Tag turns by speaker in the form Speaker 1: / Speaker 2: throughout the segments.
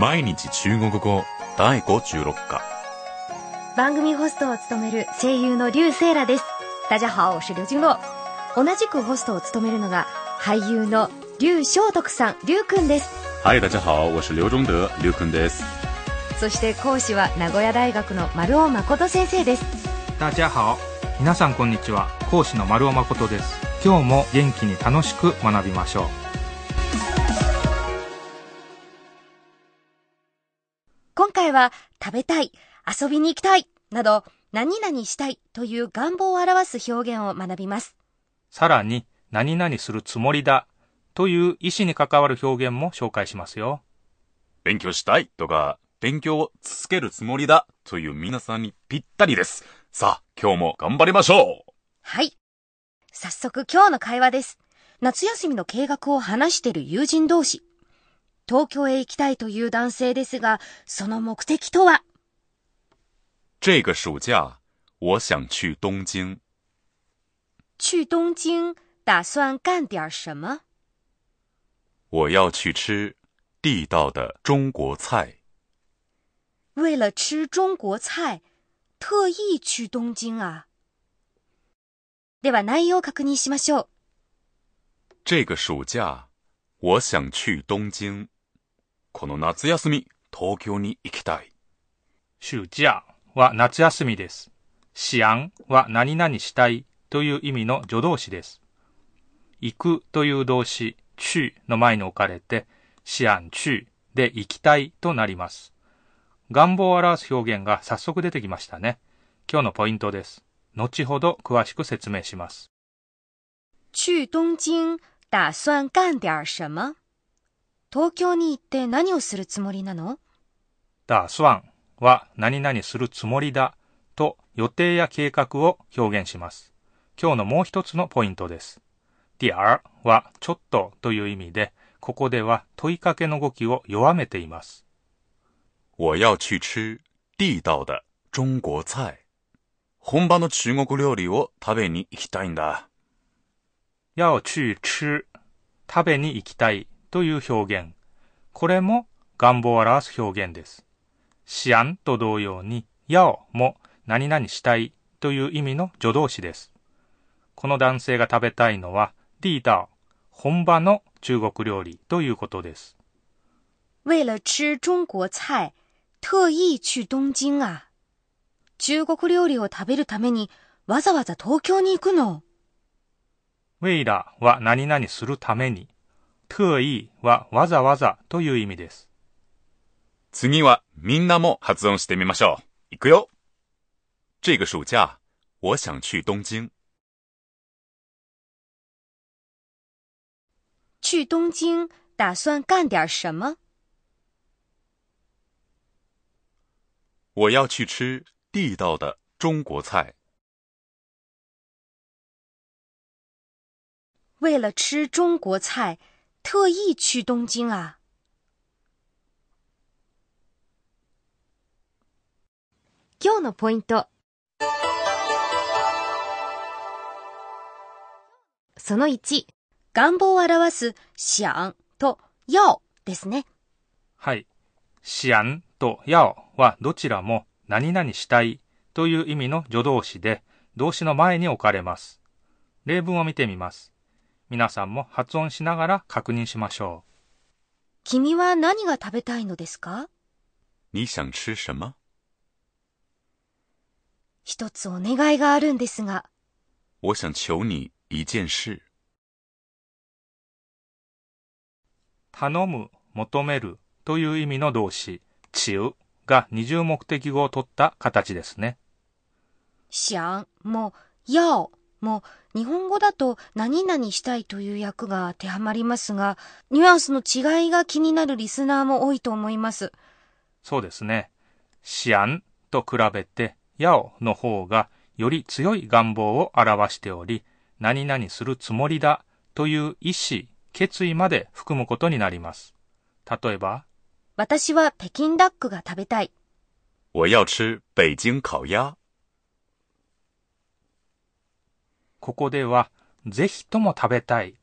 Speaker 1: 毎日中国語第56課
Speaker 2: 番組ホストを務める声優の劉セイラです。大家好，我是劉金洛。同じくホストを務めるのが俳優の劉翔徳さん、劉くんです。
Speaker 1: はい、大家好，我是劉忠德、劉くんです。
Speaker 2: そして講師は名古屋大学の丸尾誠先生です。
Speaker 3: 大家好皆さんこんにちは講師の丸尾誠です今日も元気に楽しく学びましょう
Speaker 2: 回は食べたい、遊びに行きたいなど何々したいという願望を表す表現を学びます。
Speaker 3: さらに何々するつもりだという意思に関わる表現も紹介しますよ
Speaker 1: 勉強したいとか、勉強を続けるつもりだという皆さんにぴったりです。さあ、今日も頑張りましょう
Speaker 2: はい。早速今日の会話です。夏休みの計画を話している友人同士。東京へ行きたいという男性ですが、その目的とは
Speaker 1: 这个暑假，我想去东京。
Speaker 2: 去東京打算干点什么
Speaker 1: 我要去吃地道的中国菜。
Speaker 2: 为了吃中国菜、特意去東京啊。では内容を確認しましょう。
Speaker 1: 这个暑假、我想去東京。 この夏休み、東京に行きたい。
Speaker 3: 暑假は夏休みです。想は何々したいという意味の助動詞です。行くという動詞去の前に置かれて想去で行きたいとなります。願望を表す表現が早速出てきましたね。今日のポイントです。後ほど詳しく説明します。
Speaker 2: 去東京打算干点什么？東京に行って何をするつもりなの？
Speaker 3: 打算は何々するつもりだと予定や計画を表現します。今日のもう一つのポイントです。点儿はちょっとという意味で、ここでは問いかけの語気を弱めています。
Speaker 1: 我要去吃地道的中国菜。本場の中国料理を食べに行きたいんだ。
Speaker 3: 要去吃、食べに行きたいという表現。これも願望を表す表現です。想と同様に、要も何々したいという意味の助動詞です。この男性が食べたいのは、地道、本場の中国料理ということです。
Speaker 2: 为了吃中国菜、特意去東京啊。中国料理を食べるためにわざわざ東京に行くの。
Speaker 3: ウェイラは何々するために、特意はわざわざという意味です。
Speaker 1: 次はみんなも発音してみましょう。いくよ。这个暑假、我想去東京。
Speaker 2: 去東京打算干点什么
Speaker 1: 我要去吃地道的中国菜。
Speaker 2: 为了吃中国菜、 特意去東京啊？今日のポイント。その1、願望を表す想と要ですね。
Speaker 3: はい。思と要はどちらも何々したいという意味の助動詞で動詞の前に置かれます。例文を見てみます。皆さんも発音しながら確認しましょ
Speaker 2: 君は何が食べたいのですか？
Speaker 1: 你想吃什么？
Speaker 2: 一つお願いがあるんですが、
Speaker 1: 我想求你一件事。
Speaker 3: う。頼む、求めるという意味の動詞、ちうが二重目的語を取った形ですね。
Speaker 2: 想も要も日本語だと何々したいという訳が当てはまりますが、ニュアンスの違いが気になるリスナーも多いと思います。
Speaker 3: そうですね。思と比べて、やおの方がより強い願望を表しており、何々するつもりだという意思、決意まで含むことになります。例えば、
Speaker 2: 私は北京ダックが食べたい。
Speaker 1: 我要吃北京烤鸭。
Speaker 3: ここでは、ぜひとも食べたい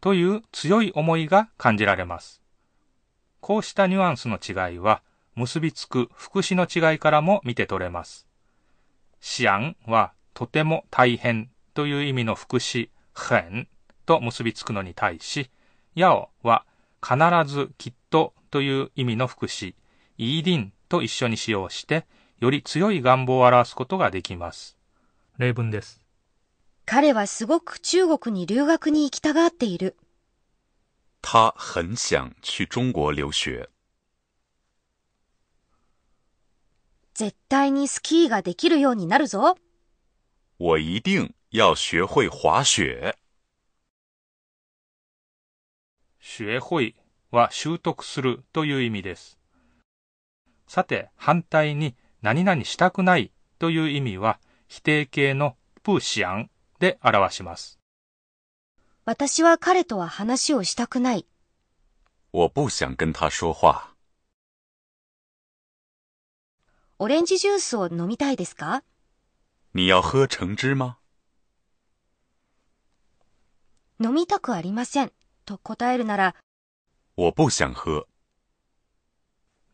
Speaker 3: という強い思いが感じられます。こうしたニュアンスの違いは、結びつく副詞の違いからも見て取れます。想は、とても大変という意味の副詞、很と結びつくのに対し、やおは、必ず、きっとという意味の副詞、イーディンと一緒に使用して、より強い願望を表すことができます。例文です。
Speaker 2: 彼はすごく中国に留学に行きたがっている。
Speaker 1: 他很想去中国留学。
Speaker 2: 絶対にスキーができるようになるぞ。
Speaker 1: 我一定要学会滑雪。
Speaker 3: 学会は習得するという意味です。さて、反対に何々したくないという意味は否定形の不想で表します。
Speaker 2: 私は彼とは話をしたくない。
Speaker 1: 我不想跟他说話。
Speaker 2: オレンジジュースを飲みたいですか？
Speaker 1: 你要喝橙汁吗？
Speaker 2: 飲みたくありません。と答えるなら、
Speaker 1: 我不想喝。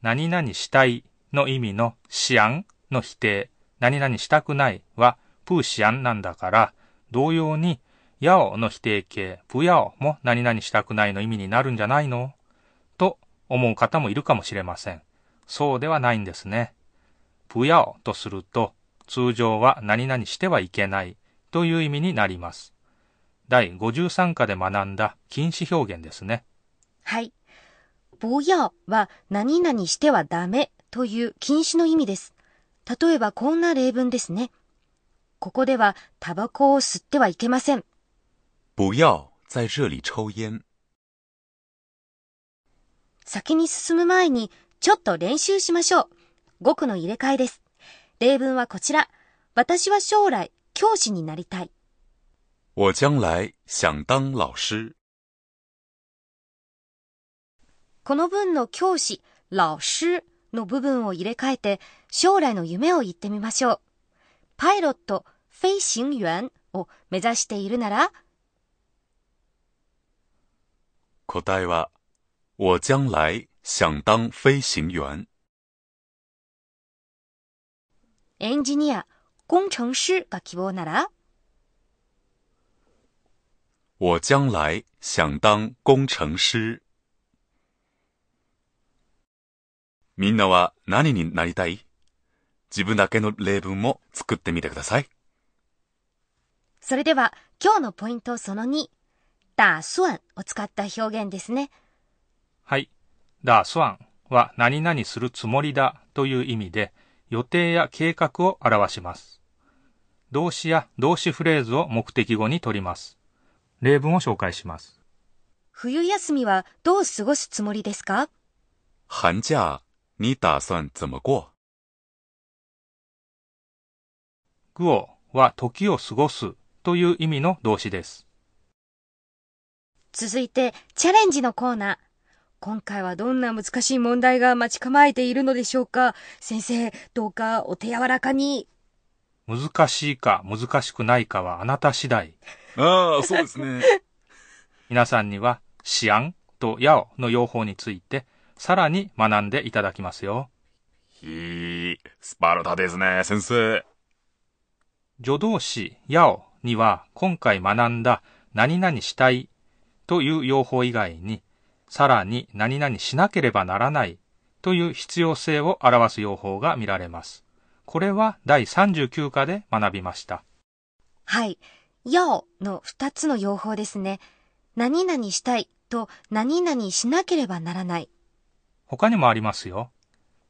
Speaker 3: 何々したいの意味の想の否定、何々したくないはプーシアンなんだから、同様に、やおの否定形、不やおも何々したくないの意味になるんじゃないの？と思う方もいるかもしれません。そうではないんですね。不要とすると、通常は何々してはいけないという意味になります。第53課で学んだ禁止表現ですね。
Speaker 2: はい。不要は何々してはダメという禁止の意味です。例えばこんな例文ですね。ここではタバコを吸ってはいけません。
Speaker 1: 不要在这里抽烟。
Speaker 2: 先に進む前にちょっと練習しましょう。語句の入れ替えです。例文はこちら。私は将来、教師になりたい。
Speaker 1: 我将来想当老師。
Speaker 2: この文の教師、老師の部分を入れ替えて、将来の夢を言ってみましょう。パイロット、飛行員を目指しているなら、
Speaker 1: 答えは、我将来想当飛行員。
Speaker 2: エンジニア、工程師が希望なら？
Speaker 1: 我将来想当工程師。みんなは何になりたい？自分だけの例文も作ってみてください。
Speaker 2: それでは今日のポイントその2、打算を使った表現ですね。
Speaker 3: はい。打算は何々するつもりだという意味で、予定や計画を表します。動詞や動詞フレーズを目的語に取ります。例文を紹介します。
Speaker 2: 冬休みはどう過ごすつもりですか？
Speaker 1: 寒假、你打算怎么过？
Speaker 3: グオは時を過ごすという意味の動詞です。
Speaker 2: 続いて、チャレンジのコーナー。今回はどんな難しい問題が待ち構えているのでしょうか？先生、どうかお手柔らかに。
Speaker 3: 難しいか難しくないかはあなた次第。
Speaker 1: ああ、そうですね。
Speaker 3: 皆さんには、シアンとヤオの用法について、さらに学んでいただきますよ。
Speaker 1: ひい、スパルタですね、先生。
Speaker 3: 助動詞、ヤオには、今回学んだ、何々したいという用法以外に、さらに何々しなければならないという必要性を表す用法が見られます。これは第39課で学びました。
Speaker 2: はい。要の二つの用法ですね。何々したいと何々しなければならない。
Speaker 3: 他にもありますよ。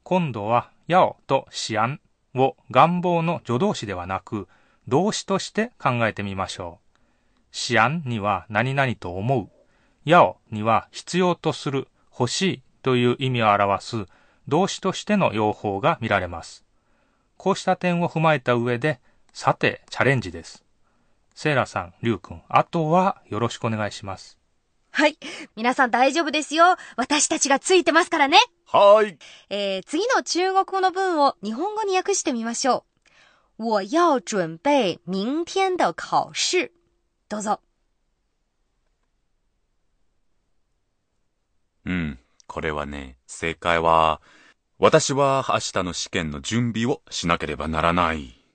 Speaker 3: 今度は、やおとしあんを願望の助動詞ではなく、動詞として考えてみましょう。しあんには何々と思うやおには必要とする、欲しいという意味を表す動詞としての用法が見られます。こうした点を踏まえた上で、さて、チャレンジです。セイラさん、リュウ君、あとはよろしくお願いします。
Speaker 2: はい。皆さん大丈夫ですよ。私たちがついてますからね。
Speaker 1: はい。
Speaker 2: えー、次の中国語の文を日本語に訳してみましょう。我要準備明天的考試。どうぞ。
Speaker 1: うん。これはね、正解は、私は明日の試験の準備をしなければならない。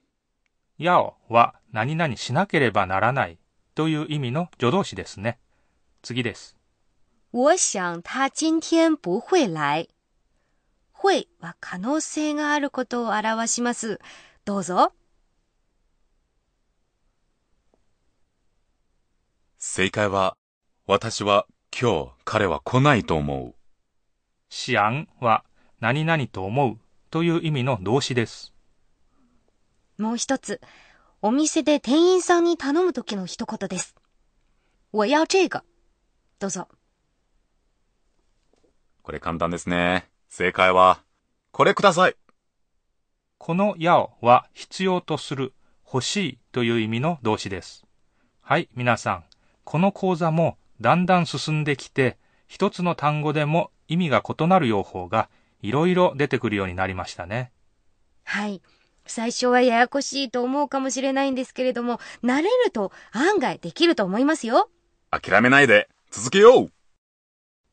Speaker 3: 要は何々しなければならないという意味の助動詞ですね。次です。
Speaker 2: 我想他今天不会来。会は可能性があることを表します。どうぞ。
Speaker 1: 正解は、私は今日彼は来ないと思う。
Speaker 3: 想は何々と思うという意味の動詞です。
Speaker 2: もう一つ。お店で店員さんに頼むときの一言です。我要这个。どうぞ。
Speaker 1: これ簡単ですね。正解は、これください。
Speaker 3: この要は必要とする、欲しいという意味の動詞です。はい、皆さん。この講座もだんだん進んできて、一つの単語でも意味が異なる用法がいろいろ出てくるようになりましたね。
Speaker 2: はい。最初はややこしいと思うかもしれないんですけれども、慣れると案外できると思いますよ。
Speaker 1: 諦めないで、続けよう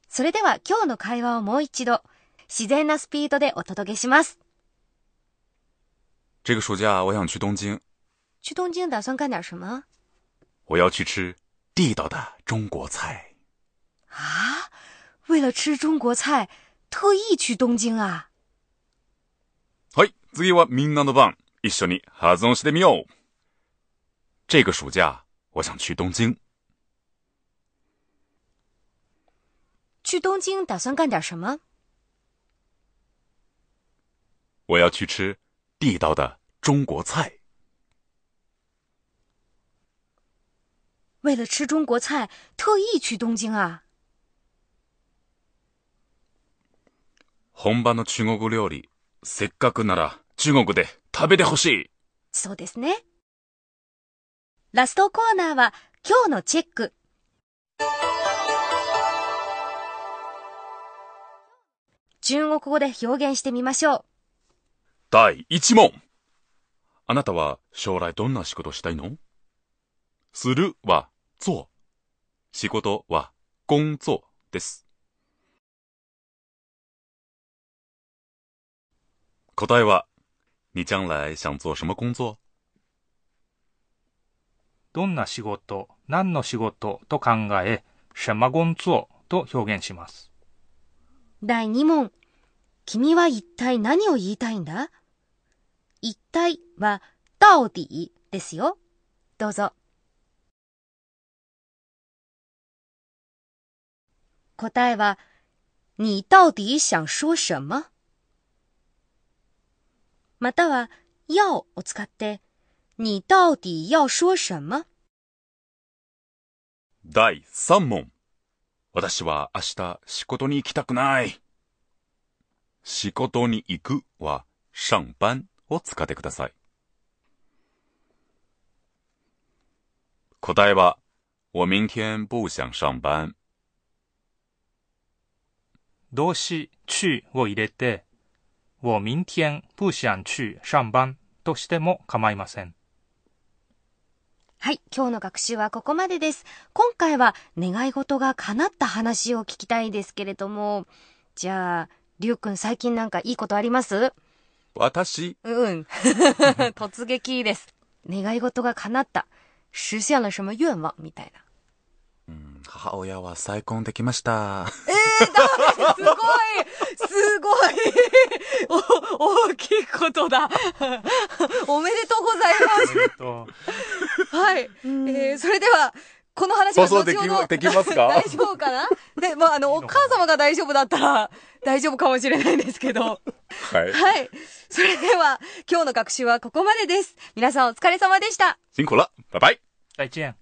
Speaker 2: それでは今日の会話をもう一度、自然なスピードでお届けします。
Speaker 1: 这个暑假我想去东京，
Speaker 2: 去东京打算干点什么
Speaker 1: 我要去吃地道的中国菜。
Speaker 2: 啊？为了吃中国菜，特意去东京啊？
Speaker 1: はい、次はみんなの番。一緒に発音してみよう。这个暑假我想去东京，
Speaker 2: 去东京打算干点什么？
Speaker 1: 我要去吃 地道的中国菜。
Speaker 2: 为了吃中国菜，特意去东京啊？
Speaker 1: 本場の中国料理、せっかくなら中国で食べてほしい。
Speaker 2: そうですね。ラストコーナーは今日のチェック。中国語で表現してみましょう。
Speaker 1: 第1問。あなたは将来どんな仕事したいの？するは做。仕事は工作です。答えは、你将来想做什么工作？
Speaker 3: どんな仕事、何の仕事と考え、什么工作と表現します？
Speaker 2: 第2問。君は一体何を言いたいんだ？一体は、到底ですよ。どうぞ。答えは、你到底想说什么？または、要を使って、你到底要说什么？
Speaker 1: 第3問。私は明日仕事に行きたくない。仕事に行くは上班を使ってください。答えは、我明天不想上班。
Speaker 3: 動詞去を入れて、我明天不想去上班としても構いません。
Speaker 2: はい、今日の学習はここまでです。今回は願い事が叶った話を聞きたいですけれども、じゃあ、りゅうくん最近なんかいいことあります？
Speaker 1: 私、
Speaker 2: うん。突撃です。願い事が叶った。实现了什么愿望？みたいな。
Speaker 1: うん母親は再婚できました。
Speaker 2: すごいすごいお、大きいことだおめでとうございます
Speaker 3: えっと、
Speaker 2: はい。えー、それでは、この話は後ほど
Speaker 1: 放送できますか？
Speaker 2: 大丈夫かな？で、まあ、あの、お母様が大丈夫だったら、大丈夫かもしれないんですけど。
Speaker 1: はい。
Speaker 2: はい。それでは、今日の学習はここまでです。皆さんお疲れ様でした。
Speaker 1: 辛苦了。拜拜。
Speaker 3: 再见。